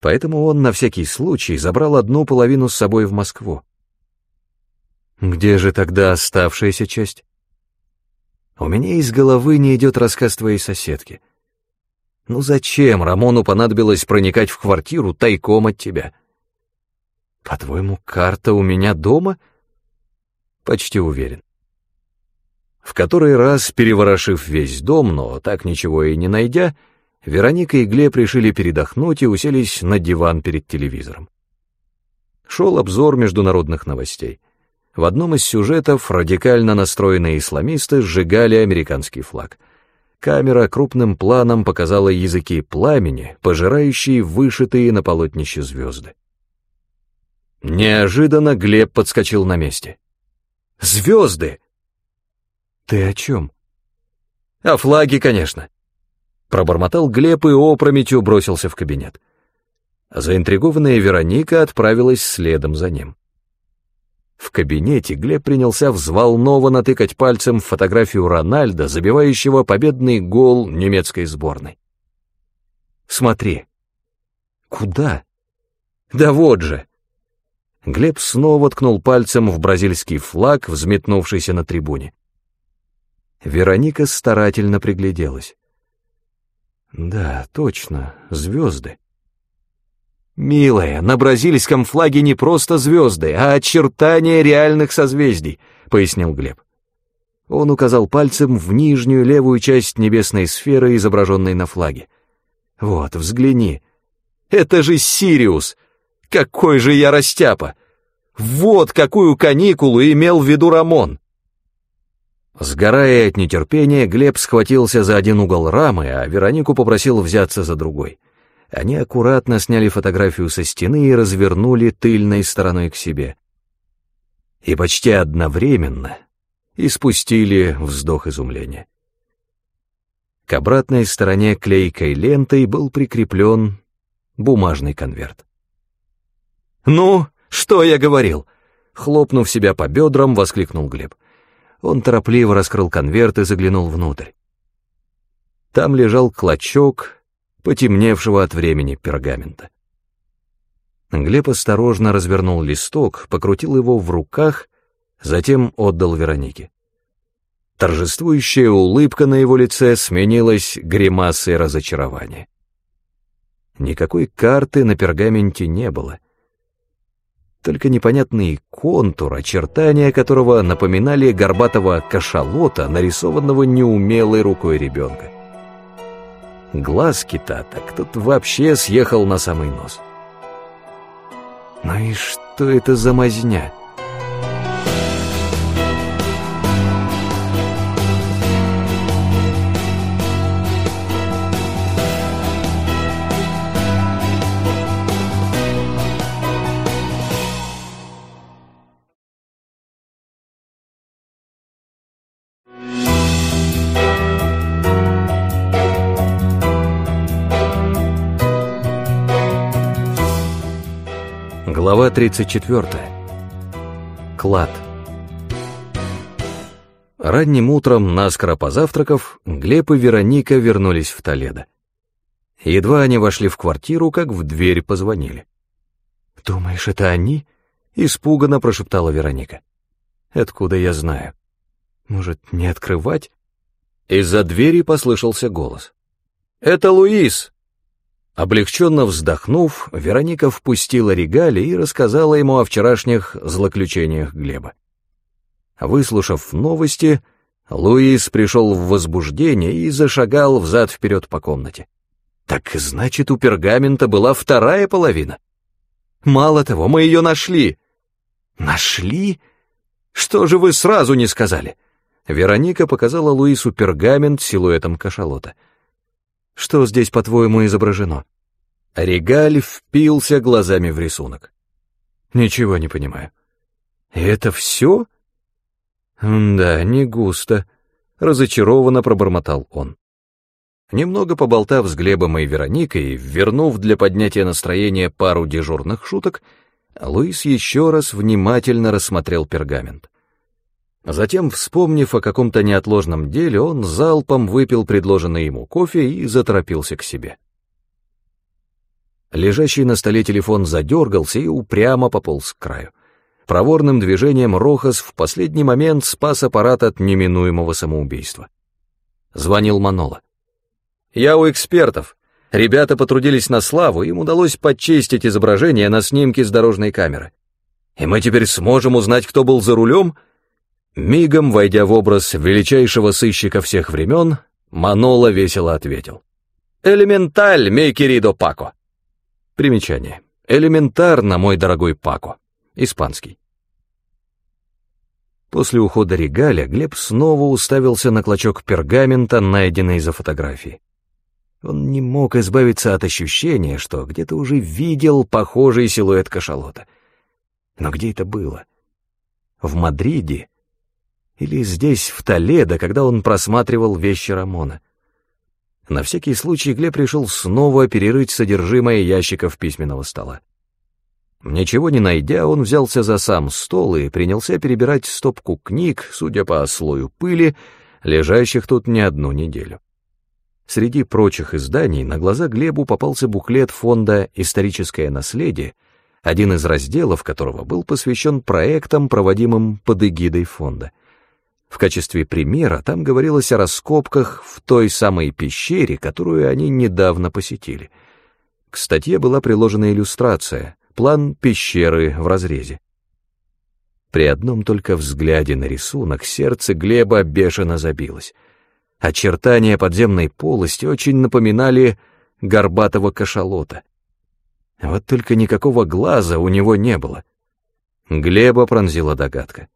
Поэтому он на всякий случай забрал одну половину с собой в Москву. Где же тогда оставшаяся часть? У меня из головы не идет рассказ твоей соседки. Ну зачем Рамону понадобилось проникать в квартиру тайком от тебя? По-твоему, карта у меня дома? Почти уверен. В который раз, переворошив весь дом, но так ничего и не найдя, Вероника и Глеб решили передохнуть и уселись на диван перед телевизором. Шел обзор международных новостей. В одном из сюжетов радикально настроенные исламисты сжигали американский флаг. Камера крупным планом показала языки пламени, пожирающие вышитые на полотнище звезды. Неожиданно Глеб подскочил на месте. «Звезды!» «Ты о чем?» «О флаге, конечно». Пробормотал Глеб и опрометью бросился в кабинет. Заинтригованная Вероника отправилась следом за ним. В кабинете Глеб принялся взволнованно тыкать пальцем в фотографию Рональда, забивающего победный гол немецкой сборной. «Смотри». «Куда?» «Да вот же». Глеб снова ткнул пальцем в бразильский флаг, взметнувшийся на трибуне. Вероника старательно пригляделась. Да, точно, звезды. «Милая, на бразильском флаге не просто звезды, а очертания реальных созвездий», — пояснил Глеб. Он указал пальцем в нижнюю левую часть небесной сферы, изображенной на флаге. «Вот, взгляни. Это же Сириус! Какой же я растяпа! Вот какую каникулу имел в виду Рамон!» Сгорая от нетерпения, Глеб схватился за один угол рамы, а Веронику попросил взяться за другой. Они аккуратно сняли фотографию со стены и развернули тыльной стороной к себе. И почти одновременно испустили вздох изумления. К обратной стороне клейкой лентой был прикреплен бумажный конверт. «Ну, что я говорил?» Хлопнув себя по бедрам, воскликнул Глеб. Он торопливо раскрыл конверт и заглянул внутрь. Там лежал клочок потемневшего от времени пергамента. Глеб осторожно развернул листок, покрутил его в руках, затем отдал Веронике. Торжествующая улыбка на его лице сменилась гримасой разочарования. Никакой карты на пергаменте не было — только непонятный контур, очертания которого напоминали горбатого кашалота, нарисованного неумелой рукой ребенка. Глаз кита так тут вообще съехал на самый нос. Ну и что это за мазня? 34. Клад. Ранним утром, наскоро позавтракав, Глеб и Вероника вернулись в Толедо. Едва они вошли в квартиру, как в дверь позвонили. «Думаешь, это они?» — испуганно прошептала Вероника. «Откуда я знаю? Может, не открывать?» Из-за двери послышался голос. «Это Луис!» Облегченно вздохнув, Вероника впустила Регали и рассказала ему о вчерашних злоключениях Глеба. Выслушав новости, Луис пришел в возбуждение и зашагал взад-вперед по комнате. Так значит, у пергамента была вторая половина. Мало того, мы ее нашли. Нашли? Что же вы сразу не сказали? Вероника показала Луису пергамент силуэтом кашалота — что здесь, по-твоему, изображено?» Регаль впился глазами в рисунок. «Ничего не понимаю». «Это все?» «Да, не густо», — разочарованно пробормотал он. Немного поболтав с Глебом и Вероникой, вернув для поднятия настроения пару дежурных шуток, Луис еще раз внимательно рассмотрел пергамент. Затем, вспомнив о каком-то неотложном деле, он залпом выпил предложенный ему кофе и заторопился к себе. Лежащий на столе телефон задергался и упрямо пополз к краю. Проворным движением Рохас в последний момент спас аппарат от неминуемого самоубийства. Звонил Манола. «Я у экспертов. Ребята потрудились на славу, им удалось подчистить изображение на снимке с дорожной камеры. И мы теперь сможем узнать, кто был за рулем?» Мигом, войдя в образ величайшего сыщика всех времен, Манола весело ответил. «Элементаль, мей querido Пако!» Примечание. Элементарно, мой дорогой Пако. Испанский. После ухода Регаля Глеб снова уставился на клочок пергамента, найденный за фотографией. Он не мог избавиться от ощущения, что где-то уже видел похожий силуэт кашалота. Но где это было? В Мадриде? Или здесь, в Толедо, когда он просматривал вещи Рамона? На всякий случай Глеб решил снова перерыть содержимое ящиков письменного стола. Ничего не найдя, он взялся за сам стол и принялся перебирать стопку книг, судя по слою пыли, лежащих тут не одну неделю. Среди прочих изданий на глаза Глебу попался буклет фонда «Историческое наследие», один из разделов которого был посвящен проектам, проводимым под эгидой фонда. В качестве примера там говорилось о раскопках в той самой пещере, которую они недавно посетили. К статье была приложена иллюстрация, план пещеры в разрезе. При одном только взгляде на рисунок сердце Глеба бешено забилось. Очертания подземной полости очень напоминали горбатого кашалота. Вот только никакого глаза у него не было. Глеба пронзила догадка.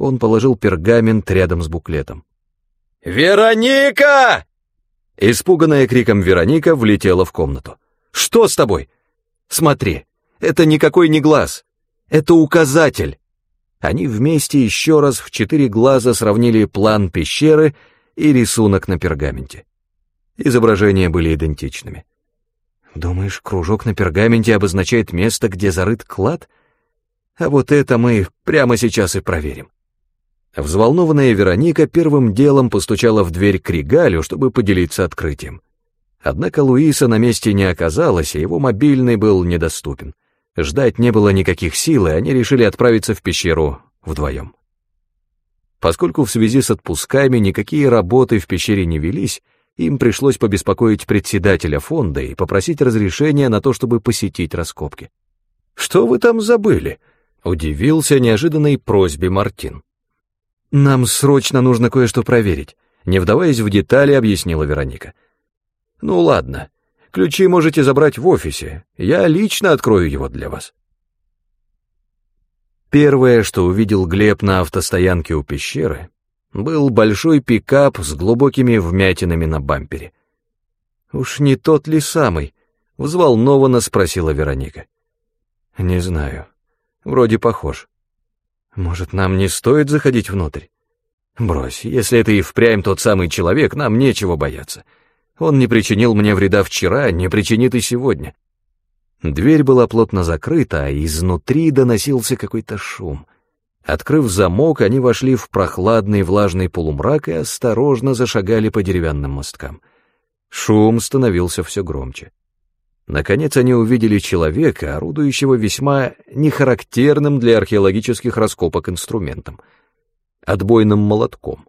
Он положил пергамент рядом с буклетом. «Вероника!» Испуганная криком Вероника влетела в комнату. «Что с тобой?» «Смотри, это никакой не глаз. Это указатель». Они вместе еще раз в четыре глаза сравнили план пещеры и рисунок на пергаменте. Изображения были идентичными. «Думаешь, кружок на пергаменте обозначает место, где зарыт клад? А вот это мы прямо сейчас и проверим». Взволнованная Вероника первым делом постучала в дверь к Ригалю, чтобы поделиться открытием. Однако Луиса на месте не оказалось, и его мобильный был недоступен. Ждать не было никаких сил, и они решили отправиться в пещеру вдвоем. Поскольку в связи с отпусками никакие работы в пещере не велись, им пришлось побеспокоить председателя фонда и попросить разрешения на то, чтобы посетить раскопки. «Что вы там забыли?» — удивился неожиданной просьбе Мартин. «Нам срочно нужно кое-что проверить», — не вдаваясь в детали, объяснила Вероника. «Ну ладно, ключи можете забрать в офисе, я лично открою его для вас». Первое, что увидел Глеб на автостоянке у пещеры, был большой пикап с глубокими вмятинами на бампере. «Уж не тот ли самый?» — взволнованно спросила Вероника. «Не знаю. Вроде похож». Может, нам не стоит заходить внутрь? Брось, если это и впрямь тот самый человек, нам нечего бояться. Он не причинил мне вреда вчера, не причинит и сегодня. Дверь была плотно закрыта, а изнутри доносился какой-то шум. Открыв замок, они вошли в прохладный влажный полумрак и осторожно зашагали по деревянным мосткам. Шум становился все громче. Наконец они увидели человека, орудующего весьма нехарактерным для археологических раскопок инструментом — отбойным молотком.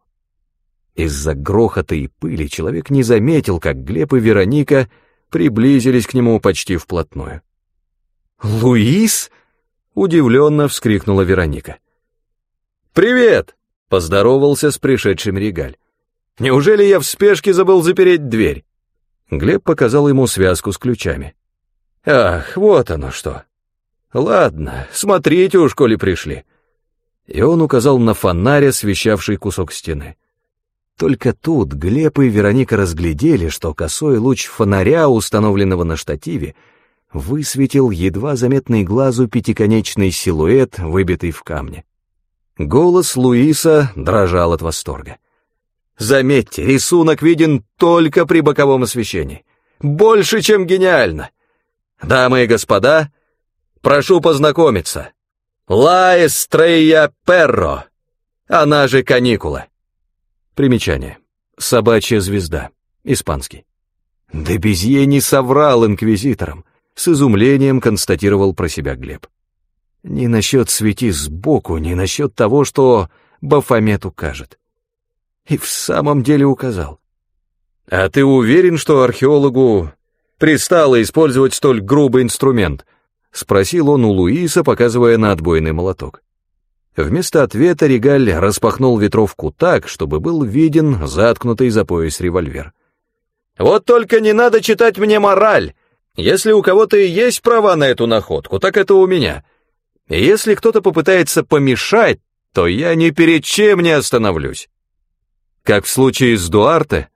Из-за грохота и пыли человек не заметил, как Глеб и Вероника приблизились к нему почти вплотную. «Луис?» — удивленно вскрикнула Вероника. «Привет!» — поздоровался с пришедшим Регаль. «Неужели я в спешке забыл запереть дверь?» Глеб показал ему связку с ключами. «Ах, вот оно что! Ладно, смотрите уж, коли пришли!» И он указал на фонарь, освещавший кусок стены. Только тут Глеб и Вероника разглядели, что косой луч фонаря, установленного на штативе, высветил едва заметный глазу пятиконечный силуэт, выбитый в камне. Голос Луиса дрожал от восторга. Заметьте, рисунок виден только при боковом освещении. Больше, чем гениально. Дамы и господа, прошу познакомиться. Ла Эстрейя Перро, она же каникула. Примечание. Собачья звезда. Испанский. Да Безье не соврал инквизиторам. с изумлением констатировал про себя Глеб. Не насчет свети сбоку, не насчет того, что Бафомет укажет. И в самом деле указал. А ты уверен, что археологу пристало использовать столь грубый инструмент? Спросил он у Луиса, показывая на отбойный молоток. Вместо ответа Регаль распахнул ветровку так, чтобы был виден заткнутый за пояс револьвер. «Вот только не надо читать мне мораль! Если у кого-то и есть права на эту находку, так это у меня. И если кто-то попытается помешать, то я ни перед чем не остановлюсь». Как в случае с Дуарте,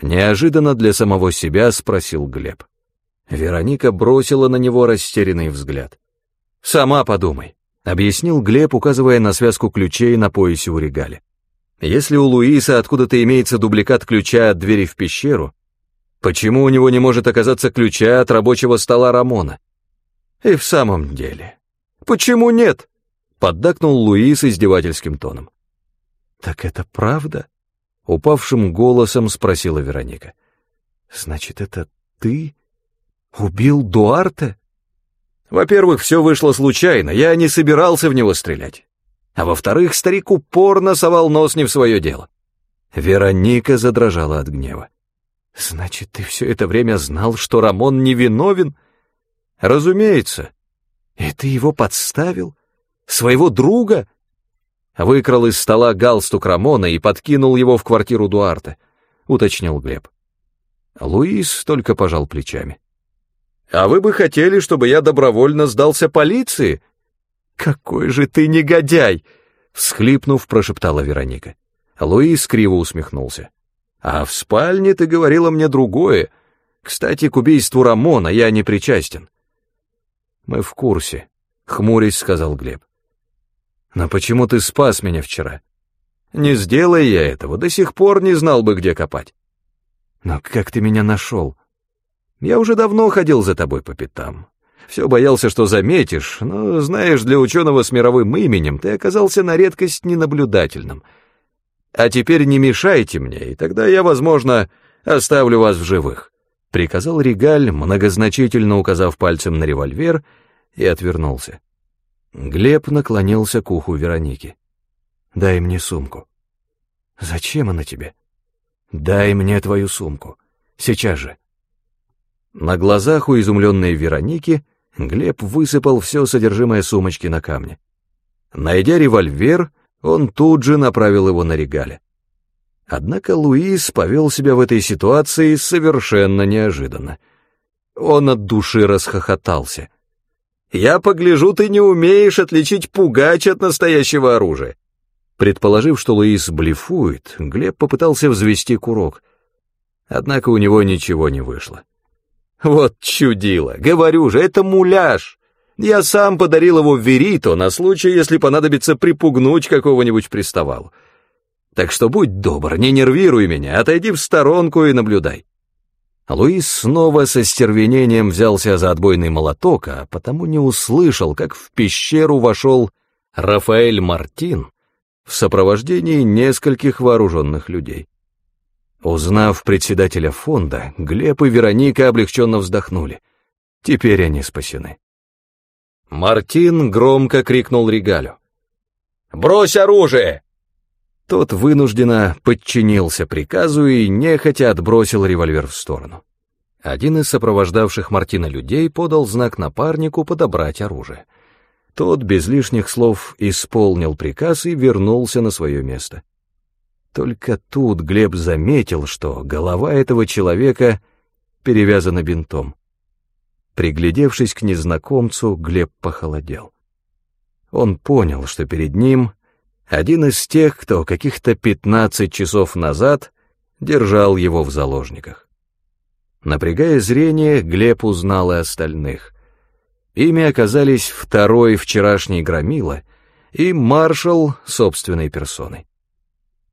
неожиданно для самого себя спросил Глеб. Вероника бросила на него растерянный взгляд. «Сама подумай. — объяснил Глеб, указывая на связку ключей на поясе у регаля. «Если у Луиса откуда-то имеется дубликат ключа от двери в пещеру, почему у него не может оказаться ключа от рабочего стола Рамона? И в самом деле, почему нет?» — поддакнул Луис издевательским тоном. «Так это правда?» — упавшим голосом спросила Вероника. «Значит, это ты убил Дуарте?» Во-первых, все вышло случайно, я не собирался в него стрелять. А во-вторых, старик упорно совал нос не в свое дело. Вероника задрожала от гнева. «Значит, ты все это время знал, что Рамон невиновен?» «Разумеется. И ты его подставил? Своего друга?» Выкрал из стола галстук Рамона и подкинул его в квартиру Дуарта, уточнил Глеб. Луис только пожал плечами. А вы бы хотели, чтобы я добровольно сдался полиции? Какой же ты негодяй! Всхлипнув, прошептала Вероника. Луис криво усмехнулся. А в спальне ты говорила мне другое. Кстати, к убийству Рамона я не причастен. Мы в курсе, хмурясь сказал Глеб. Но почему ты спас меня вчера? Не сделай я этого, до сих пор не знал бы, где копать. Но как ты меня нашел? Я уже давно ходил за тобой по пятам. Все боялся, что заметишь, но, знаешь, для ученого с мировым именем ты оказался на редкость ненаблюдательным. А теперь не мешайте мне, и тогда я, возможно, оставлю вас в живых», — приказал Регаль, многозначительно указав пальцем на револьвер, и отвернулся. Глеб наклонился к уху Вероники. «Дай мне сумку». «Зачем она тебе?» «Дай мне твою сумку. Сейчас же». На глазах у изумленной Вероники Глеб высыпал все содержимое сумочки на камни. Найдя револьвер, он тут же направил его на регале. Однако Луис повел себя в этой ситуации совершенно неожиданно. Он от души расхохотался. «Я погляжу, ты не умеешь отличить пугач от настоящего оружия». Предположив, что Луис блефует, Глеб попытался взвести курок. Однако у него ничего не вышло. Вот чудило, говорю же, это муляж. Я сам подарил его Верито на случай, если понадобится припугнуть какого-нибудь приставалу. Так что будь добр, не нервируй меня, отойди в сторонку и наблюдай. Луис снова со стервенением взялся за отбойный молоток, а потому не услышал, как в пещеру вошел Рафаэль Мартин в сопровождении нескольких вооруженных людей. Узнав председателя фонда, Глеб и Вероника облегченно вздохнули. Теперь они спасены. Мартин громко крикнул Регалю. «Брось оружие!» Тот вынужденно подчинился приказу и нехотя отбросил револьвер в сторону. Один из сопровождавших Мартина людей подал знак напарнику подобрать оружие. Тот без лишних слов исполнил приказ и вернулся на свое место. Только тут Глеб заметил, что голова этого человека перевязана бинтом. Приглядевшись к незнакомцу, Глеб похолодел. Он понял, что перед ним один из тех, кто каких-то пятнадцать часов назад держал его в заложниках. Напрягая зрение, Глеб узнал и остальных. Ими оказались второй вчерашний громила и маршал собственной персоной.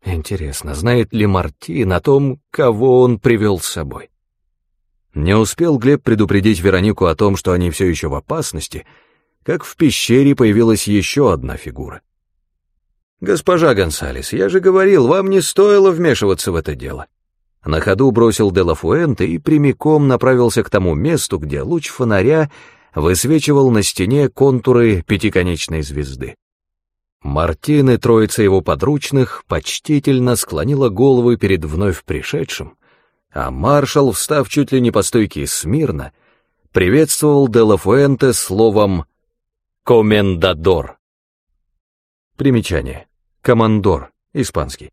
Интересно, знает ли Мартин о том, кого он привел с собой? Не успел Глеб предупредить Веронику о том, что они все еще в опасности, как в пещере появилась еще одна фигура. «Госпожа Гонсалес, я же говорил, вам не стоило вмешиваться в это дело». На ходу бросил Делафуэнте и прямиком направился к тому месту, где луч фонаря высвечивал на стене контуры пятиконечной звезды. Мартин и троица его подручных почтительно склонила головы перед вновь пришедшим, а маршал, встав чуть ли не по стойке смирно, приветствовал Делафуэнте словом «комендадор». Примечание. Командор, испанский.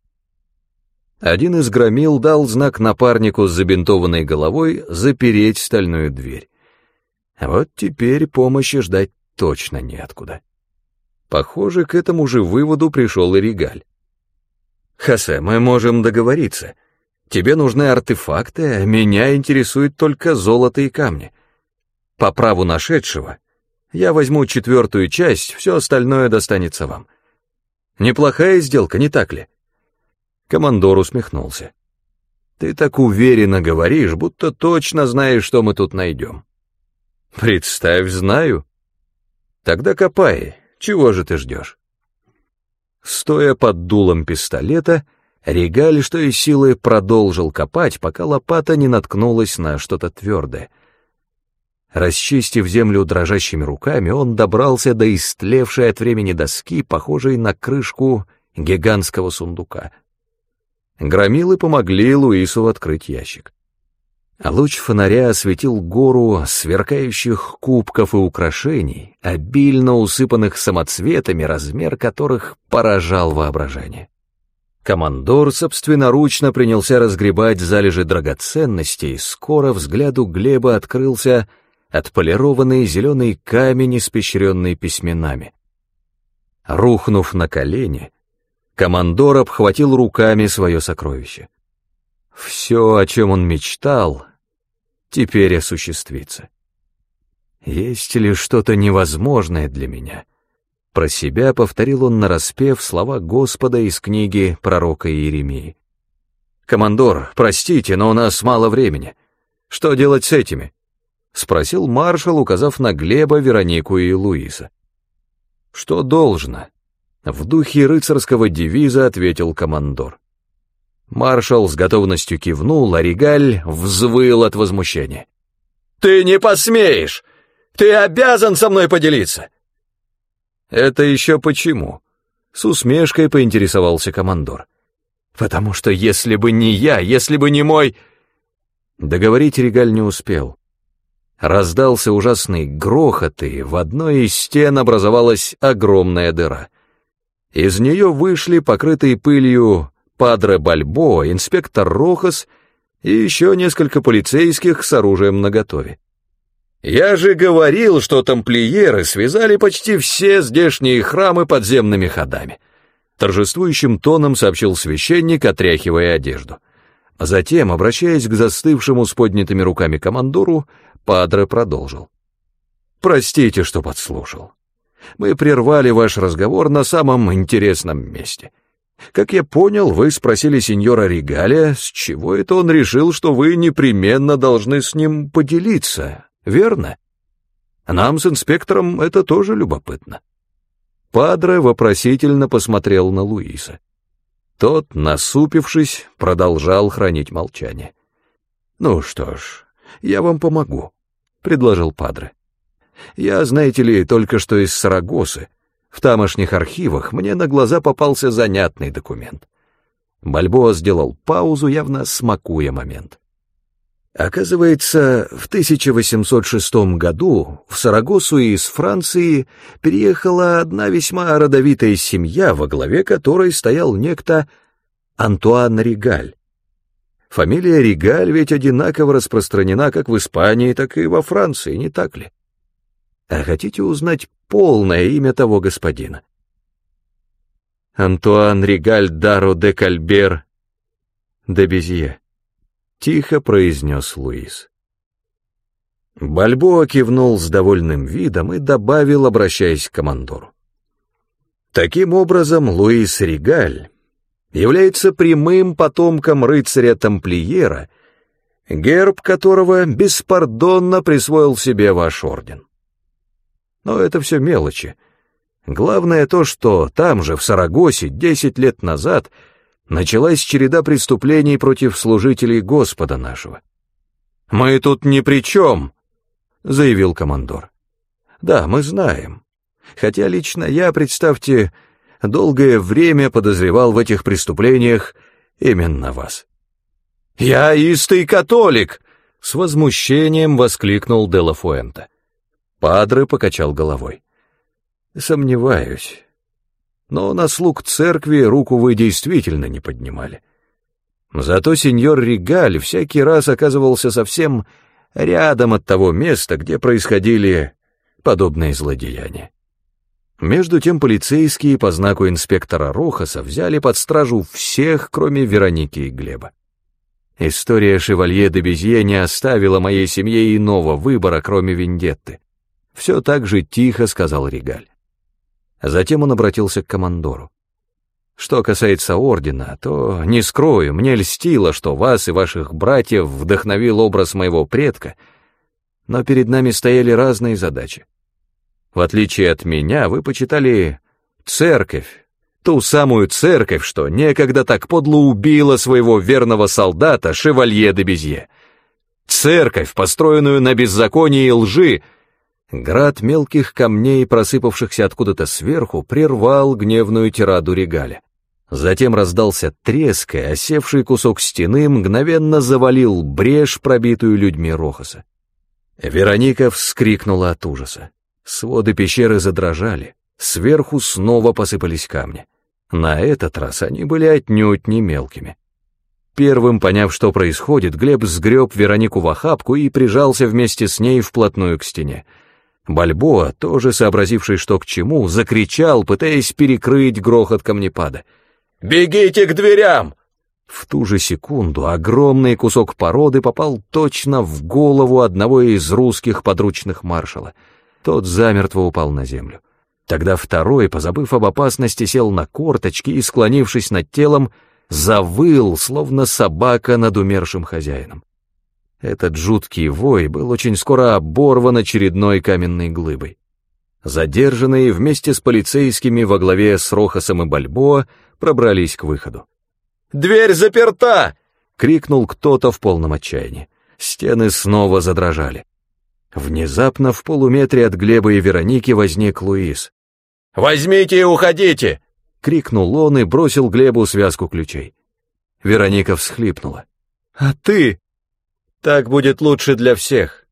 Один из громил дал знак напарнику с забинтованной головой запереть стальную дверь. Вот теперь помощи ждать точно неоткуда. Похоже, к этому же выводу пришел и Регаль. «Хосе, мы можем договориться. Тебе нужны артефакты, а меня интересует только золото и камни. По праву нашедшего я возьму четвертую часть, все остальное достанется вам. Неплохая сделка, не так ли?» Командор усмехнулся. «Ты так уверенно говоришь, будто точно знаешь, что мы тут найдем». «Представь, знаю». «Тогда копай, чего же ты ждешь?» Стоя под дулом пистолета, Регаль, что из силы, продолжил копать, пока лопата не наткнулась на что-то твердое. Расчистив землю дрожащими руками, он добрался до истлевшей от времени доски, похожей на крышку гигантского сундука — Громилы помогли Луису открыть ящик. Луч фонаря осветил гору сверкающих кубков и украшений, обильно усыпанных самоцветами, размер которых поражал воображение. Командор собственноручно принялся разгребать залежи драгоценностей, скоро взгляду Глеба открылся отполированный зеленый камень, испещренный письменами. Рухнув на колени, Командор обхватил руками свое сокровище. Все, о чем он мечтал, теперь осуществится. Есть ли что-то невозможное для меня? Про себя повторил он нараспев слова Господа из книги пророка Иеремии. «Командор, простите, но у нас мало времени. Что делать с этими?» — спросил маршал, указав на Глеба, Веронику и Луиза. «Что должно?» В духе рыцарского девиза ответил командор. Маршал с готовностью кивнул, а Регаль взвыл от возмущения. «Ты не посмеешь! Ты обязан со мной поделиться!» «Это еще почему?» — с усмешкой поинтересовался командор. «Потому что если бы не я, если бы не мой...» Договорить Регаль не успел. Раздался ужасный грохот, и в одной из стен образовалась огромная дыра. Из нее вышли покрытые пылью Падре Бальбо, инспектор Рохас и еще несколько полицейских с оружием наготове. «Я же говорил, что тамплиеры связали почти все здешние храмы подземными ходами», торжествующим тоном сообщил священник, отряхивая одежду. Затем, обращаясь к застывшему с поднятыми руками командору, Падре продолжил. «Простите, что подслушал. Мы прервали ваш разговор на самом интересном месте. Как я понял, вы спросили сеньора Регалия, с чего это он решил, что вы непременно должны с ним поделиться, верно? Нам с инспектором это тоже любопытно. Падре вопросительно посмотрел на Луиса. Тот, насупившись, продолжал хранить молчание. «Ну что ж, я вам помогу», — предложил Падре. Я, знаете ли, только что из Сарагосы. В тамошних архивах мне на глаза попался занятный документ. Бальбоа сделал паузу, явно смакуя момент. Оказывается, в 1806 году в Сарагосу из Франции переехала одна весьма родовитая семья, во главе которой стоял некто Антуан Ригаль. Фамилия Ригаль ведь одинаково распространена как в Испании, так и во Франции, не так ли? А хотите узнать полное имя того господина? Антуан Ригаль Даро де Кальбер де Безье, тихо произнес Луис. Бальбоа кивнул с довольным видом и добавил, обращаясь к командору. Таким образом, Луис Ригаль является прямым потомком рыцаря-тамплиера, герб которого беспардонно присвоил себе ваш орден. Но это все мелочи. Главное то, что там же, в Сарагосе, десять лет назад, началась череда преступлений против служителей Господа нашего. «Мы тут ни при чем», — заявил командор. «Да, мы знаем. Хотя лично я, представьте, долгое время подозревал в этих преступлениях именно вас». «Я истый католик!» — с возмущением воскликнул Делла Фуэнте. Падре покачал головой. «Сомневаюсь. Но на слуг церкви руку вы действительно не поднимали. Зато сеньор Регаль всякий раз оказывался совсем рядом от того места, где происходили подобные злодеяния. Между тем полицейские по знаку инспектора Рохаса взяли под стражу всех, кроме Вероники и Глеба. История шевалье де Безье не оставила моей семье иного выбора, кроме вендетты. Все так же тихо сказал Регаль. Затем он обратился к командору. Что касается ордена, то, не скрою, мне льстило, что вас и ваших братьев вдохновил образ моего предка, но перед нами стояли разные задачи. В отличие от меня, вы почитали церковь, Ту самую церковь, что некогда так подло убила своего верного солдата Шевалье де Безье. Церковь, построенную на беззаконии и лжи, град мелких камней, просыпавшихся откуда-то сверху, прервал гневную тираду Регаля. Затем раздался треск, и осевший кусок стены мгновенно завалил брешь, пробитую людьми Рохаса. Вероника вскрикнула от ужаса. Своды пещеры задрожали, сверху снова посыпались камни. На этот раз они были отнюдь не мелкими. Первым, поняв, что происходит, Глеб сгреб Веронику в охапку и прижался вместе с ней вплотную к стене. Бальбоа, тоже сообразивший, что к чему, закричал, пытаясь перекрыть грохот камнепада. «Бегите к дверям!» В ту же секунду огромный кусок породы попал точно в голову одного из русских подручных маршала. Тот замертво упал на землю. Тогда второй, позабыв об опасности, сел на корточки и, склонившись над телом, завыл, словно собака над умершим хозяином. Этот жуткий вой был очень скоро оборван очередной каменной глыбой. Задержанные вместе с полицейскими во главе с Рохасом и Бальбоа пробрались к выходу. «Дверь заперта!» — крикнул кто-то в полном отчаянии. Стены снова задрожали. Внезапно в полуметре от Глеба и Вероники возник Луис. «Возьмите и уходите!» — крикнул он и бросил Глебу связку ключей. Вероника всхлипнула. «А ты?» «Так будет лучше для всех».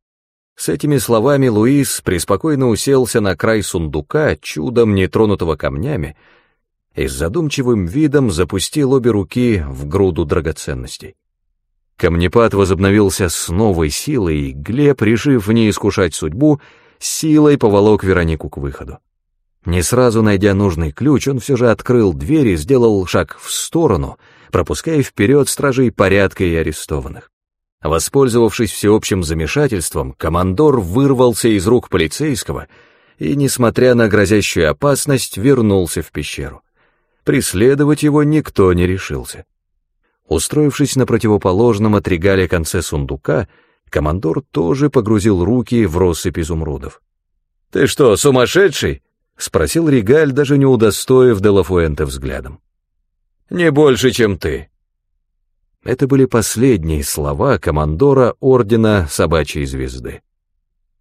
С этими словами Луис преспокойно уселся на край сундука, чудом не тронутого камнями, и с задумчивым видом запустил обе руки в груду драгоценностей. Камнепад возобновился с новой силой, и Глеб, решив не искушать судьбу, силой поволок Веронику к выходу. Не сразу найдя нужный ключ, он все же открыл дверь и сделал шаг в сторону, пропуская вперед стражей порядка и арестованных. Воспользовавшись всеобщим замешательством, командор вырвался из рук полицейского и, несмотря на грозящую опасность, вернулся в пещеру. Преследовать его никто не решился. Устроившись на противоположном от регале конце сундука, командор тоже погрузил руки в россыпь изумрудов. «Ты что, сумасшедший?» — спросил Ригаль, даже не удостоив Делафуэнте взглядом. «Не больше, чем ты». Это были последние слова командора Ордена Собачьей Звезды.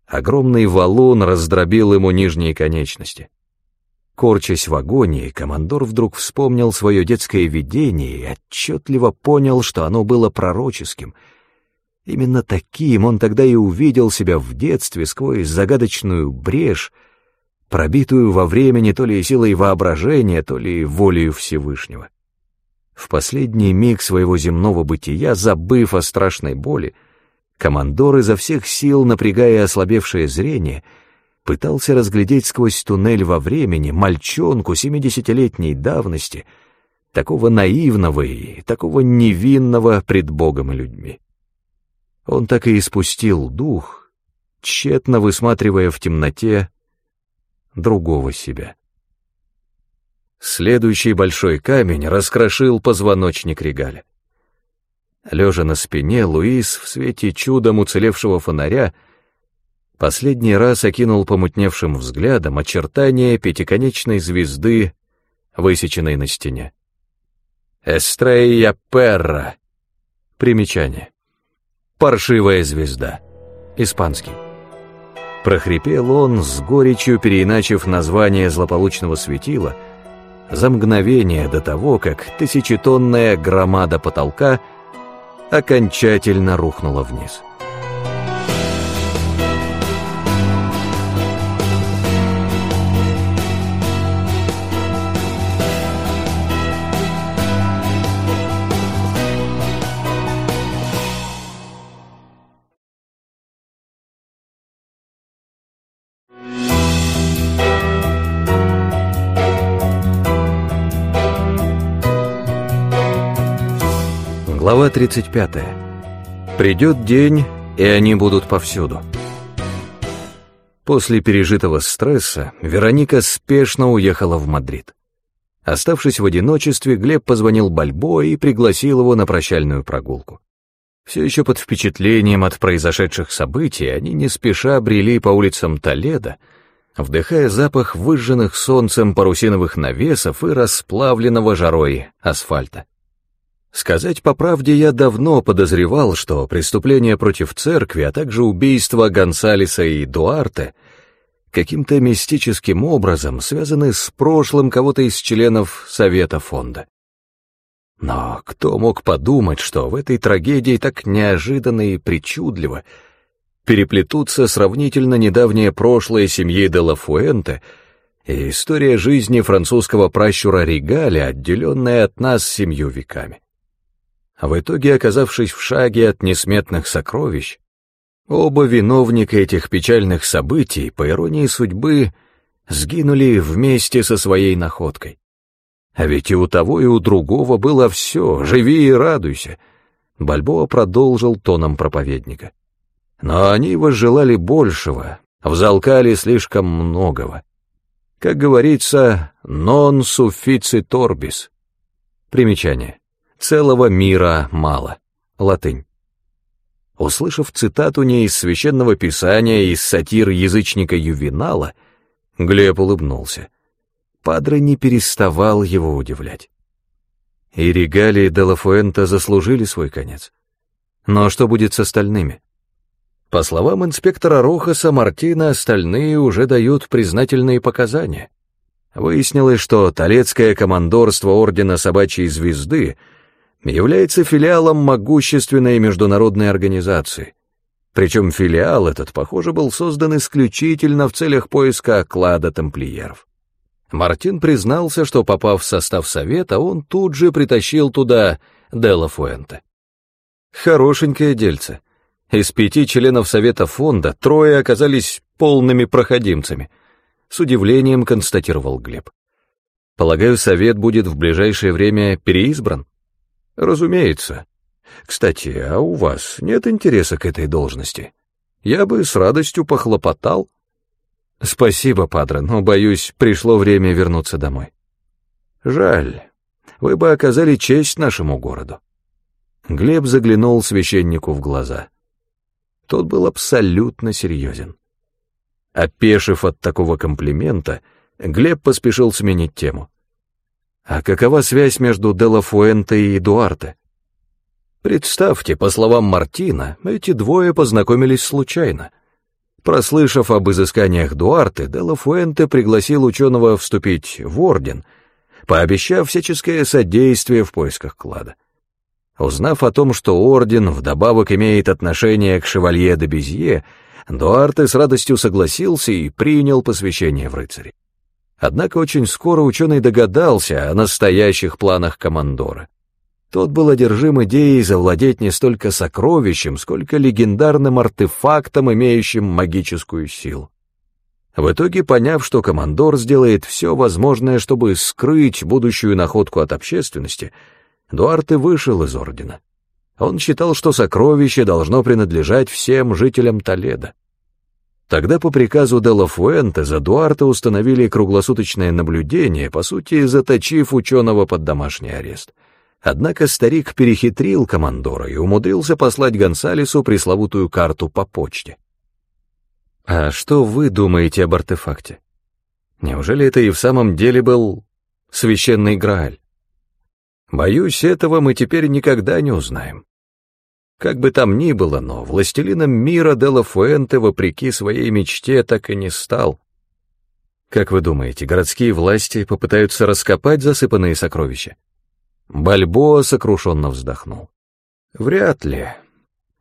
Огромный валун раздробил ему нижние конечности. Корчась в агонии, командор вдруг вспомнил свое детское видение и отчетливо понял, что оно было пророческим. Именно таким он тогда и увидел себя в детстве сквозь загадочную брешь, пробитую во времени то ли силой воображения, то ли волею Всевышнего. В последний миг своего земного бытия, забыв о страшной боли, командор изо всех сил, напрягая ослабевшее зрение, пытался разглядеть сквозь туннель во времени мальчонку семидесятилетней давности, такого наивного и такого невинного пред Богом и людьми. Он так и испустил дух, тщетно высматривая в темноте другого себя. Следующий большой камень раскрошил позвоночник Регаля. Лежа на спине, Луис в свете чудом уцелевшего фонаря последний раз окинул помутневшим взглядом очертания пятиконечной звезды, высеченной на стене. Эстрея Перра. Примечание. Паршивая звезда. Испанский. Прохрипел он, с горечью переиначив название злополучного светила, за мгновение до того, как тысячетонная громада потолка окончательно рухнула вниз. 35. Придет день, и они будут повсюду. После пережитого стресса Вероника спешно уехала в Мадрид. Оставшись в одиночестве, Глеб позвонил Бальбо и пригласил его на прощальную прогулку. Все еще под впечатлением от произошедших событий, они не спеша брели по улицам Толедо, вдыхая запах выжженных солнцем парусиновых навесов и расплавленного жарой асфальта. Сказать по правде, я давно подозревал, что преступления против церкви, а также убийства Гонсалеса и Дуарте каким-то мистическим образом связаны с прошлым кого-то из членов Совета фонда. Но кто мог подумать, что в этой трагедии так неожиданно и причудливо переплетутся сравнительно недавнее прошлое семьи де Ла Фуэнте и история жизни французского пращура Регаля, отделенная от нас семью веками а в итоге оказавшись в шаге от несметных сокровищ, оба виновника этих печальных событий, по иронии судьбы, сгинули вместе со своей находкой. А ведь и у того, и у другого было все, живи и радуйся. Бальбоа продолжил тоном проповедника. Но они возжелали большего, взалкали слишком многого. Как говорится, non sufficit orbis. Примечание. Целого мира мало. Латынь. Услышав цитату не из священного писания, из сатир язычника Ювенала, Глеб улыбнулся. Падре не переставал его удивлять. И регалии Делафуэнта заслужили свой конец. Но что будет с остальными? По словам инспектора Рохаса Мартина, остальные уже дают признательные показания. Выяснилось, что Толецкое командорство Ордена Собачьей Звезды — является филиалом могущественной международной организации. Причем филиал этот, похоже, был создан исключительно в целях поиска оклада тамплиеров. Мартин признался, что, попав в состав совета, он тут же притащил туда Делла Фуэнте. Хорошенькое дельце. Из пяти членов совета фонда трое оказались полными проходимцами. С удивлением констатировал Глеб. Полагаю, совет будет в ближайшее время переизбран? Разумеется. Кстати, а у вас нет интереса к этой должности? Я бы с радостью похлопотал. Спасибо, падре, но, боюсь, пришло время вернуться домой. Жаль. Вы бы оказали честь нашему городу. Глеб заглянул священнику в глаза. Тот был абсолютно серьезен. Опешив от такого комплимента, Глеб поспешил сменить тему. А какова связь между Делафуэнте и Эдуарде? Представьте, по словам Мартина, эти двое познакомились случайно. Прослышав об изысканиях Дуарте, Делафуэнте пригласил ученого вступить в орден, пообещав всяческое содействие в поисках клада. Узнав о том, что орден вдобавок имеет отношение к шевалье де Безье, Дуарте с радостью согласился и принял посвящение в рыцари. Однако очень скоро ученый догадался о настоящих планах командора. Тот был одержим идеей завладеть не столько сокровищем, сколько легендарным артефактом, имеющим магическую силу. В итоге, поняв, что командор сделает все возможное, чтобы скрыть будущую находку от общественности, Дуарте вышел из ордена. Он считал, что сокровище должно принадлежать всем жителям Толеда. Тогда по приказу Делла Фуэнте за Дуарте установили круглосуточное наблюдение, по сути, заточив ученого под домашний арест. Однако старик перехитрил командора и умудрился послать Гонсалесу пресловутую карту по почте. «А что вы думаете об артефакте? Неужели это и в самом деле был священный Грааль?» Боюсь, этого мы теперь никогда не узнаем. Как бы там ни было, но властелином мира Делла Фуэнте, вопреки своей мечте, так и не стал. Как вы думаете, городские власти попытаются раскопать засыпанные сокровища? Бальбоа сокрушенно вздохнул. Вряд ли.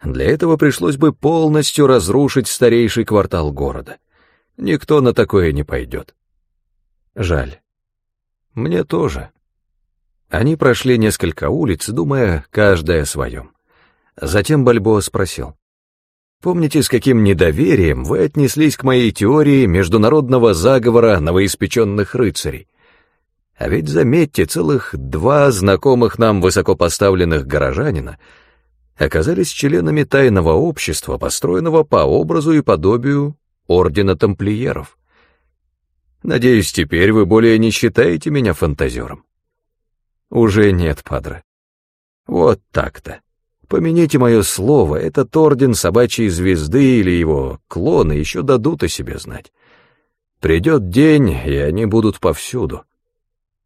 Для этого пришлось бы полностью разрушить старейший квартал города. Никто на такое не пойдет. Жаль. Мне тоже. Они прошли несколько улиц, думая каждая о своем. Затем Бальбоа спросил. «Помните, с каким недоверием вы отнеслись к моей теории международного заговора новоиспеченных рыцарей? А ведь, заметьте, целых два знакомых нам высокопоставленных горожанина оказались членами тайного общества, построенного по образу и подобию Ордена Тамплиеров. Надеюсь, теперь вы более не считаете меня фантазером?» «Уже нет, падре». «Вот так-то. Помяните мое слово, этот орден собачьей звезды или его клоны еще дадут о себе знать. Придет день, и они будут повсюду.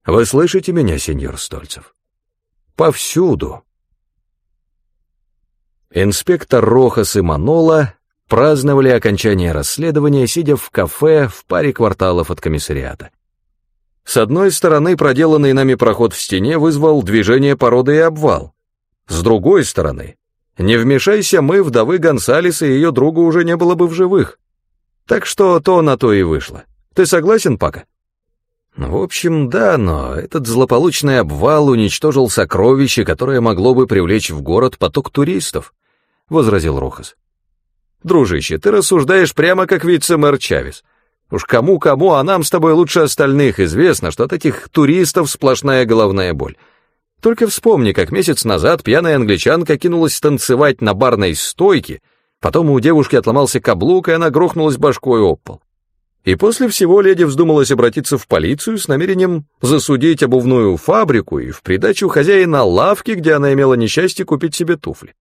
Вы слышите меня, сеньор Стольцев? Повсюду. Инспектор Рохас и Манола праздновали окончание расследования, сидя в кафе в паре кварталов от комиссариата. С одной стороны, проделанный нами проход в стене вызвал движение породы и обвал. С другой стороны, не вмешайся мы, вдовы Гонсалеса и ее друга уже не было бы в живых. Так что то на то и вышло. Ты согласен, Пака? В общем, да, но этот злополучный обвал уничтожил сокровище, которое могло бы привлечь в город поток туристов, — возразил Рохас. Дружище, ты рассуждаешь прямо как вице-мэр Чавес. Уж кому-кому, а нам с тобой лучше остальных известно, что от этих туристов сплошная головная боль. Только вспомни, как месяц назад пьяная англичанка кинулась танцевать на барной стойке, потом у девушки отломался каблук, и она грохнулась башкой об пол. И после всего леди вздумалась обратиться в полицию с намерением засудить обувную фабрику и в придачу хозяина лавки, где она имела несчастье купить себе туфли.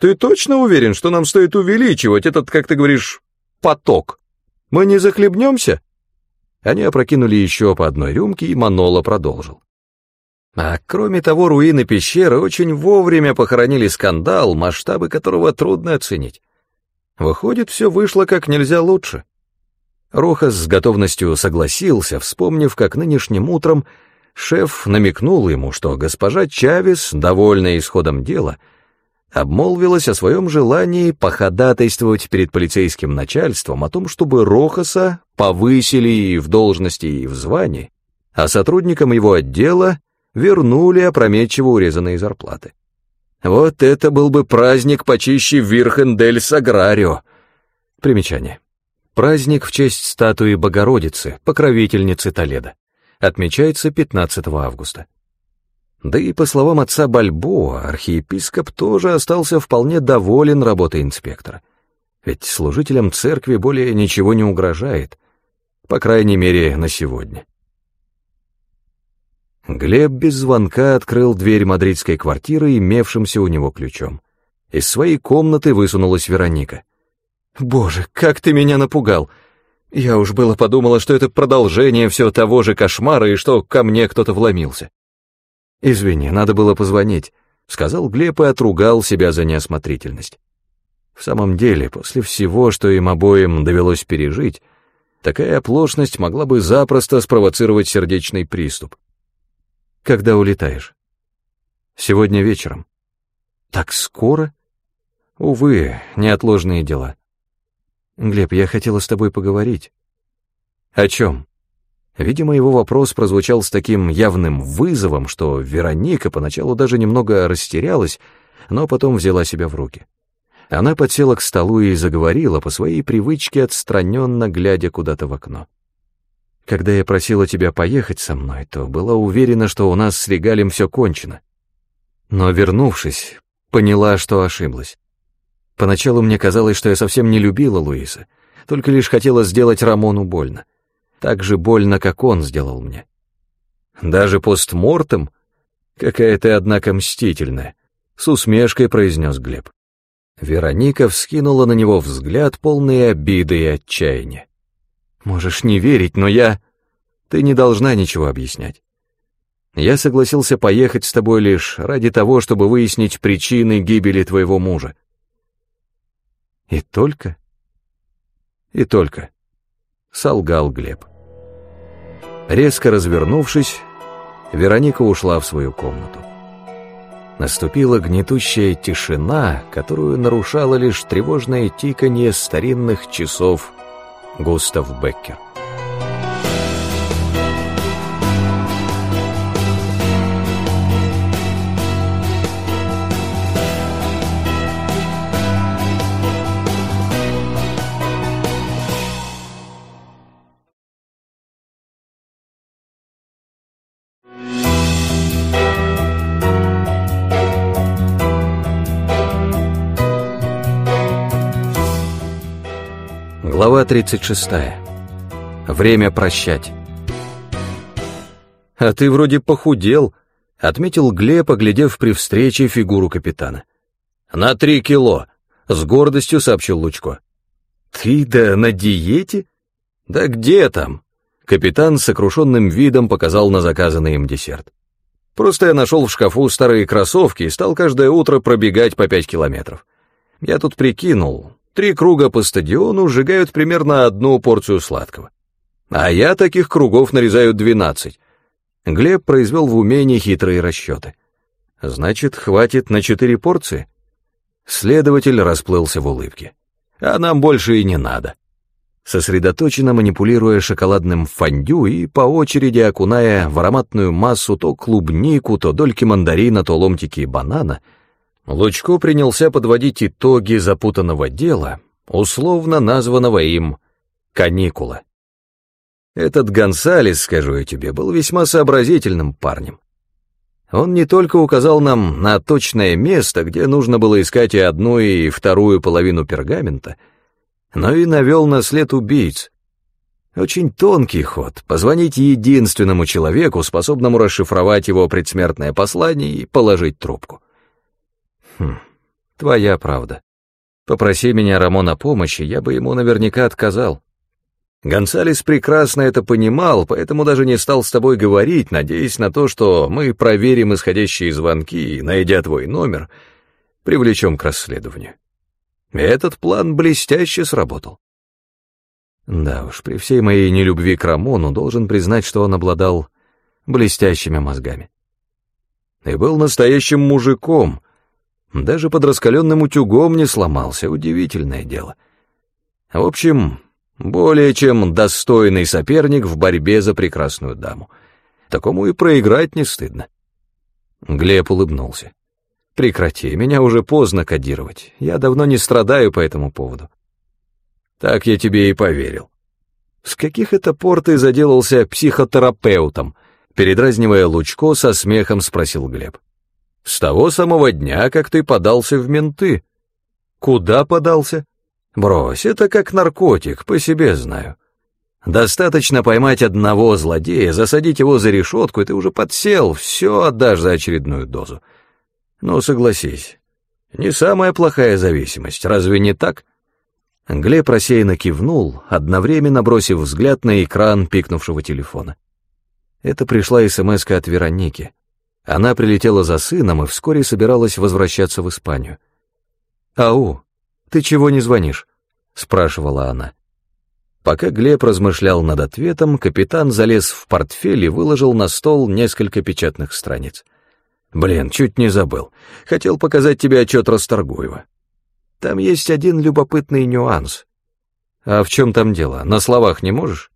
Ты точно уверен, что нам стоит увеличивать этот, как ты говоришь, поток? Мы не захлебнемся? Они опрокинули еще по одной рюмке, и Манола продолжил. А кроме того, руины пещеры очень вовремя похоронили скандал, масштабы которого трудно оценить. Выходит, все вышло как нельзя лучше. Рохас с готовностью согласился, вспомнив, как нынешним утром шеф намекнул ему, что госпожа Чавес, довольная исходом дела, обмолвилась о своем желании походатайствовать перед полицейским начальством о том, чтобы Рохаса повысили и в должности, и в звании, а сотрудникам его отдела вернули опрометчиво урезанные зарплаты. Вот это был бы праздник почище Вирхендель Саграрио. Примечание. Праздник в честь статуи Богородицы, покровительницы Толеда. Отмечается 15 августа. Да и по словам отца Бальбоа, архиепископ тоже остался вполне доволен работой инспектора. Ведь служителям церкви более ничего не угрожает, по крайней мере, на сегодня. Глеб без звонка открыл дверь мадридской квартиры, имевшимся у него ключом. Из своей комнаты высунулась Вероника. «Боже, как ты меня напугал! Я уж было подумала, что это продолжение всего того же кошмара и что ко мне кто-то вломился». «Извини, надо было позвонить», — сказал Глеб и отругал себя за неосмотрительность. В самом деле, после всего, что им обоим довелось пережить, такая оплошность могла бы запросто спровоцировать сердечный приступ. Когда улетаешь? Сегодня вечером. Так скоро? Увы, неотложные дела. Глеб, я хотела с тобой поговорить. О чем? Видимо, его вопрос прозвучал с таким явным вызовом, что Вероника поначалу даже немного растерялась, но потом взяла себя в руки. Она подсела к столу и заговорила по своей привычке, отстраненно глядя куда-то в окно. Когда я просила тебя поехать со мной, то была уверена, что у нас с Регалем все кончено. Но, вернувшись, поняла, что ошиблась. Поначалу мне казалось, что я совсем не любила Луиса, только лишь хотела сделать Рамону больно. Так же больно, как он сделал мне. Даже постмортем? Какая ты, однако, мстительная, — с усмешкой произнес Глеб. Вероника вскинула на него взгляд, полный обиды и отчаяния. Можешь не верить, но я... Ты не должна ничего объяснять. Я согласился поехать с тобой лишь ради того, чтобы выяснить причины гибели твоего мужа. И только? И только. Солгал Глеб. Резко развернувшись, Вероника ушла в свою комнату. Наступила гнетущая тишина, которую нарушало лишь тревожное тиканье старинных часов Густав Беккер. Глава 36. Время прощать. «А ты вроде похудел», — отметил Глеб, оглядев при встрече фигуру капитана. «На три кило», — с гордостью сообщил Лучко. «Ты да на диете?» «Да где там?» Капитан с сокрушенным видом показал на заказанный им десерт. «Просто я нашел в шкафу старые кроссовки и стал каждое утро пробегать по пять километров. Я тут прикинул, Три круга по стадиону сжигают примерно одну порцию сладкого. А я таких кругов нарезаю двенадцать. Глеб произвел в уме нехитрые расчеты. Значит, хватит на четыре порции? Следователь расплылся в улыбке. А нам больше и не надо. Сосредоточенно манипулируя шоколадным фондю и по очереди окуная в ароматную массу то клубнику, то дольки мандарина, то ломтики банана — Лучко принялся подводить итоги запутанного дела, условно названного им «каникула». Этот Гонсалес, скажу я тебе, был весьма сообразительным парнем. Он не только указал нам на точное место, где нужно было искать и одну, и вторую половину пергамента, но и навел на след убийц. Очень тонкий ход — позвонить единственному человеку, способному расшифровать его предсмертное послание и положить трубку. Хм, твоя правда. Попроси меня Рамон о помощи, я бы ему наверняка отказал. Гонсалес прекрасно это понимал, поэтому даже не стал с тобой говорить, надеясь на то, что мы проверим исходящие звонки и, найдя твой номер, привлечем к расследованию. Этот план блестяще сработал. Да уж, при всей моей нелюбви к Рамону должен признать, что он обладал блестящими мозгами. И был настоящим мужиком, даже под раскаленным утюгом не сломался, удивительное дело. В общем, более чем достойный соперник в борьбе за прекрасную даму. Такому и проиграть не стыдно. Глеб улыбнулся. «Прекрати, меня уже поздно кодировать. Я давно не страдаю по этому поводу». «Так я тебе и поверил». «С каких это пор ты заделался психотерапевтом?» Передразнивая Лучко, со смехом спросил Глеб. С того самого дня, как ты подался в менты. Куда подался? Брось, это как наркотик, по себе знаю. Достаточно поймать одного злодея, засадить его за решетку, и ты уже подсел, все отдашь за очередную дозу. Ну, согласись, не самая плохая зависимость, разве не так? Глеб рассеянно кивнул, одновременно бросив взгляд на экран пикнувшего телефона. Это пришла смс от Вероники. Она прилетела за сыном и вскоре собиралась возвращаться в Испанию. «Ау, ты чего не звонишь?» — спрашивала она. Пока Глеб размышлял над ответом, капитан залез в портфель и выложил на стол несколько печатных страниц. «Блин, чуть не забыл. Хотел показать тебе отчет Расторгуева. Там есть один любопытный нюанс. А в чем там дело? На словах не можешь?»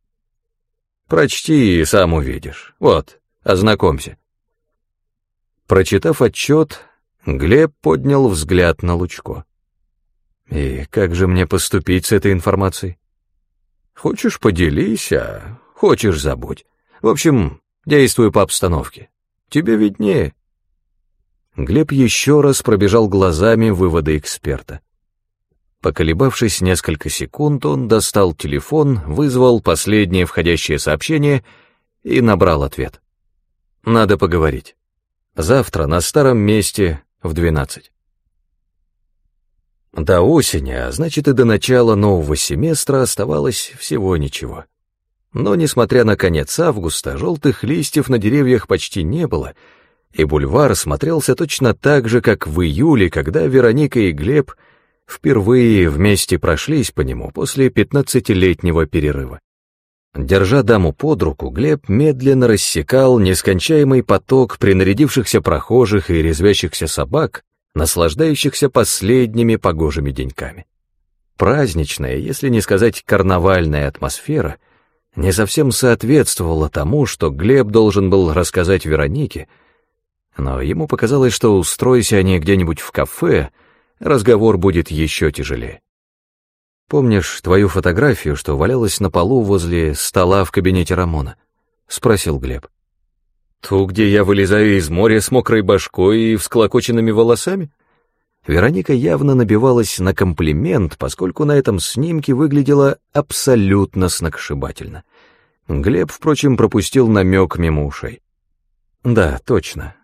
«Прочти и сам увидишь. Вот, ознакомься». Прочитав отчет, Глеб поднял взгляд на Лучко. «И как же мне поступить с этой информацией?» «Хочешь, поделись, а хочешь, забудь. В общем, действуй по обстановке. Тебе виднее». Глеб еще раз пробежал глазами выводы эксперта. Поколебавшись несколько секунд, он достал телефон, вызвал последнее входящее сообщение и набрал ответ. «Надо поговорить». Завтра на старом месте в двенадцать. До осени, а значит и до начала нового семестра оставалось всего ничего. Но, несмотря на конец августа, желтых листьев на деревьях почти не было, и бульвар смотрелся точно так же, как в июле, когда Вероника и Глеб впервые вместе прошлись по нему после пятнадцатилетнего перерыва. Держа даму под руку, Глеб медленно рассекал нескончаемый поток принарядившихся прохожих и резвящихся собак, наслаждающихся последними погожими деньками. Праздничная, если не сказать карнавальная атмосфера, не совсем соответствовала тому, что Глеб должен был рассказать Веронике, но ему показалось, что устройся они где-нибудь в кафе, разговор будет еще тяжелее. «Помнишь твою фотографию, что валялась на полу возле стола в кабинете Рамона?» — спросил Глеб. «Ту, где я вылезаю из моря с мокрой башкой и всклокоченными волосами?» Вероника явно набивалась на комплимент, поскольку на этом снимке выглядела абсолютно сногсшибательно. Глеб, впрочем, пропустил намек мимо ушей. «Да, точно.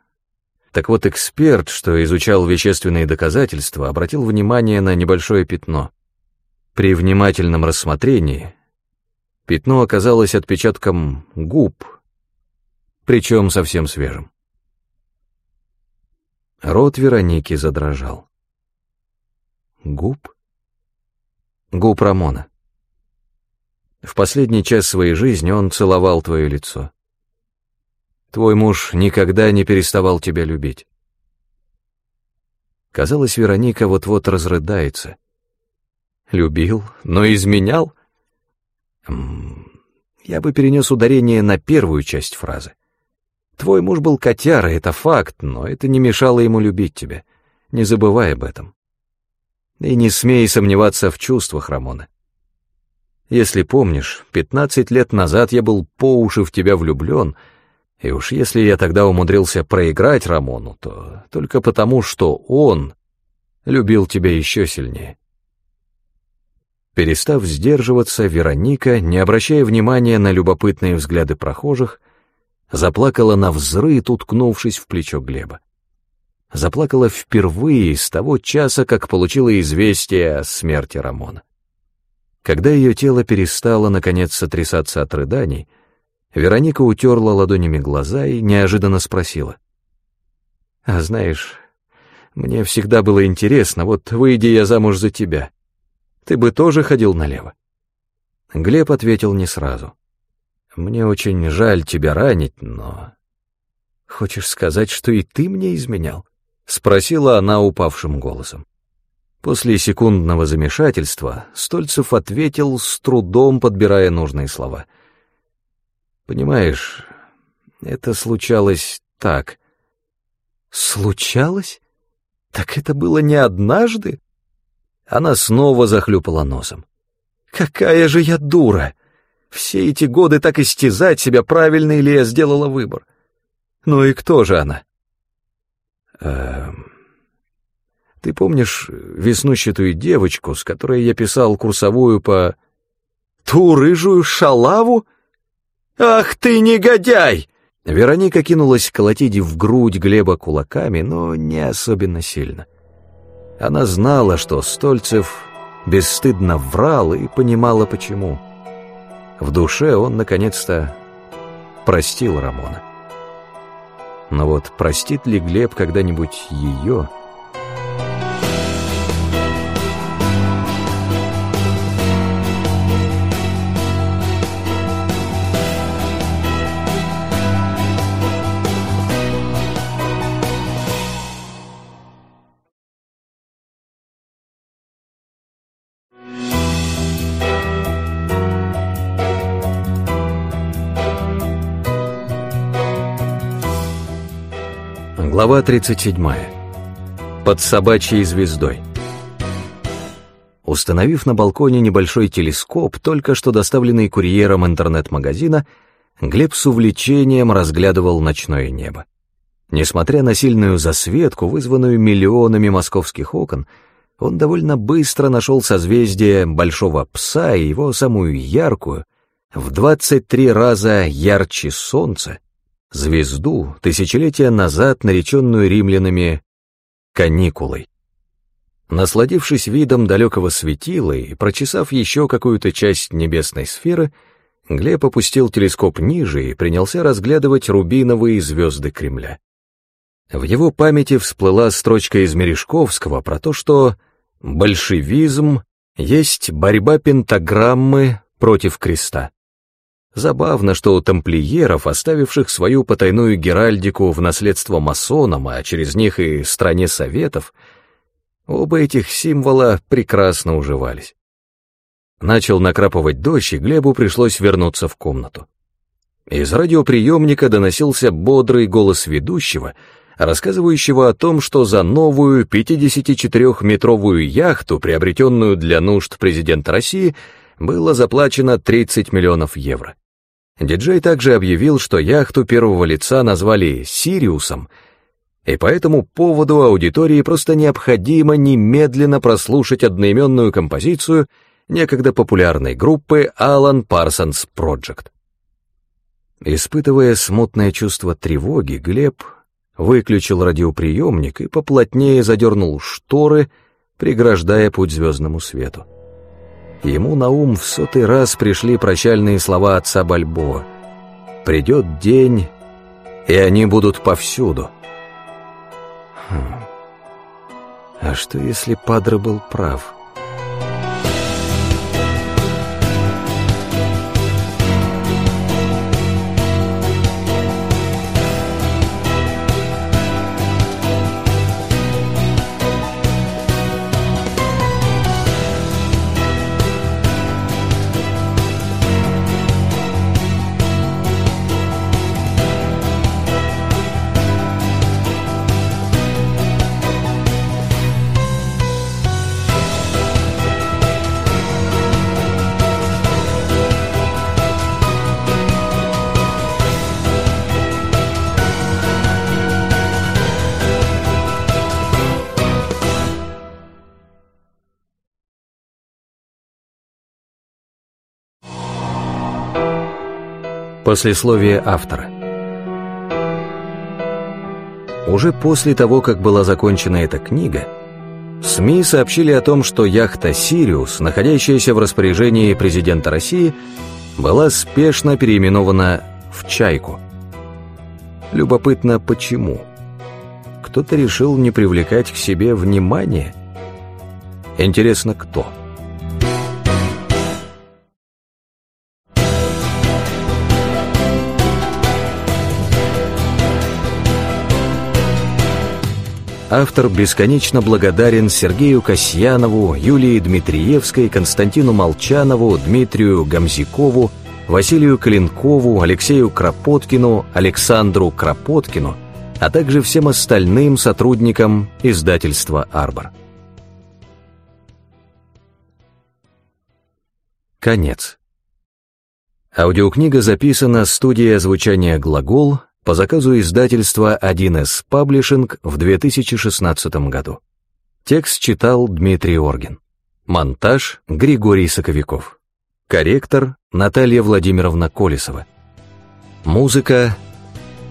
Так вот, эксперт, что изучал вещественные доказательства, обратил внимание на небольшое пятно. При внимательном рассмотрении пятно оказалось отпечатком губ, причем совсем свежим. Рот Вероники задрожал. Губ? Губ Рамона. В последний час своей жизни он целовал твое лицо. Твой муж никогда не переставал тебя любить. Казалось, Вероника вот-вот разрыдается — Любил, но изменял? Я бы перенес ударение на первую часть фразы. Твой муж был котяра, это факт, но это не мешало ему любить тебя. Не забывай об этом. И не смей сомневаться в чувствах Рамона. Если помнишь, пятнадцать лет назад я был по уши в тебя влюблен, и уж если я тогда умудрился проиграть Рамону, то только потому, что он любил тебя еще сильнее. Перестав сдерживаться, Вероника, не обращая внимания на любопытные взгляды прохожих, заплакала на взрыв, уткнувшись в плечо Глеба. Заплакала впервые с того часа, как получила известие о смерти Рамона. Когда ее тело перестало, наконец, сотрясаться от рыданий, Вероника утерла ладонями глаза и неожиданно спросила. «А знаешь, мне всегда было интересно, вот выйди я замуж за тебя, ты бы тоже ходил налево?» Глеб ответил не сразу. «Мне очень жаль тебя ранить, но...» «Хочешь сказать, что и ты мне изменял?» — спросила она упавшим голосом. После секундного замешательства Стольцев ответил, с трудом подбирая нужные слова. «Понимаешь, это случалось так». «Случалось? Так это было не однажды?» Она снова захлюпала носом. «Какая же я дура! Все эти годы так истязать себя, правильно ли я сделала выбор. Ну и кто же она?» эм... «Ты помнишь веснущатую девочку, с которой я писал курсовую по...» «Ту рыжую шалаву? Ах ты негодяй!» Вероника кинулась колотить в грудь Глеба кулаками, но не особенно сильно. Она знала, что Стольцев бесстыдно врал и понимала, почему. В душе он, наконец-то, простил Рамона. Но вот простит ли Глеб когда-нибудь ее, — Глава 37. Под собачьей звездой. Установив на балконе небольшой телескоп, только что доставленный курьером интернет-магазина, Глеб с увлечением разглядывал ночное небо. Несмотря на сильную засветку, вызванную миллионами московских окон, он довольно быстро нашел созвездие Большого Пса и его самую яркую, в 23 раза ярче Солнца, звезду, тысячелетия назад нареченную римлянами каникулой. Насладившись видом далекого светила и прочесав еще какую-то часть небесной сферы, Глеб опустил телескоп ниже и принялся разглядывать рубиновые звезды Кремля. В его памяти всплыла строчка из Мережковского про то, что «большевизм есть борьба пентаграммы против креста». Забавно, что у тамплиеров, оставивших свою потайную геральдику в наследство масонам, а через них и стране советов, оба этих символа прекрасно уживались. Начал накрапывать дождь, и Глебу пришлось вернуться в комнату. Из радиоприемника доносился бодрый голос ведущего, рассказывающего о том, что за новую 54-метровую яхту, приобретенную для нужд президента России, было заплачено 30 миллионов евро. Диджей также объявил, что яхту первого лица назвали «Сириусом», и по этому поводу аудитории просто необходимо немедленно прослушать одноименную композицию некогда популярной группы Alan Parsons Project. Испытывая смутное чувство тревоги, Глеб выключил радиоприемник и поплотнее задернул шторы, преграждая путь звездному свету. Ему на ум в сотый раз пришли прощальные слова отца Бальбоа. «Придет день, и они будут повсюду». Хм. А что, если Падре был прав? Послесловие автора. Уже после того, как была закончена эта книга, СМИ сообщили о том, что яхта «Сириус», находящаяся в распоряжении президента России, была спешно переименована в «Чайку». Любопытно, почему? Кто-то решил не привлекать к себе внимания? Интересно, кто? «Кто?» Автор бесконечно благодарен Сергею Касьянову, Юлии Дмитриевской, Константину Молчанову, Дмитрию Гамзикову, Василию Калинкову, Алексею Кропоткину, Александру Кропоткину, а также всем остальным сотрудникам издательства «Арбор». Конец. Аудиокнига записана студией озвучания «Глагол» по заказу издательства 1С Паблишинг в 2016 году. Текст читал Дмитрий Оргин. Монтаж Григорий Соковиков. Корректор Наталья Владимировна Колесова. Музыка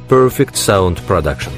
Perfect Sound Production.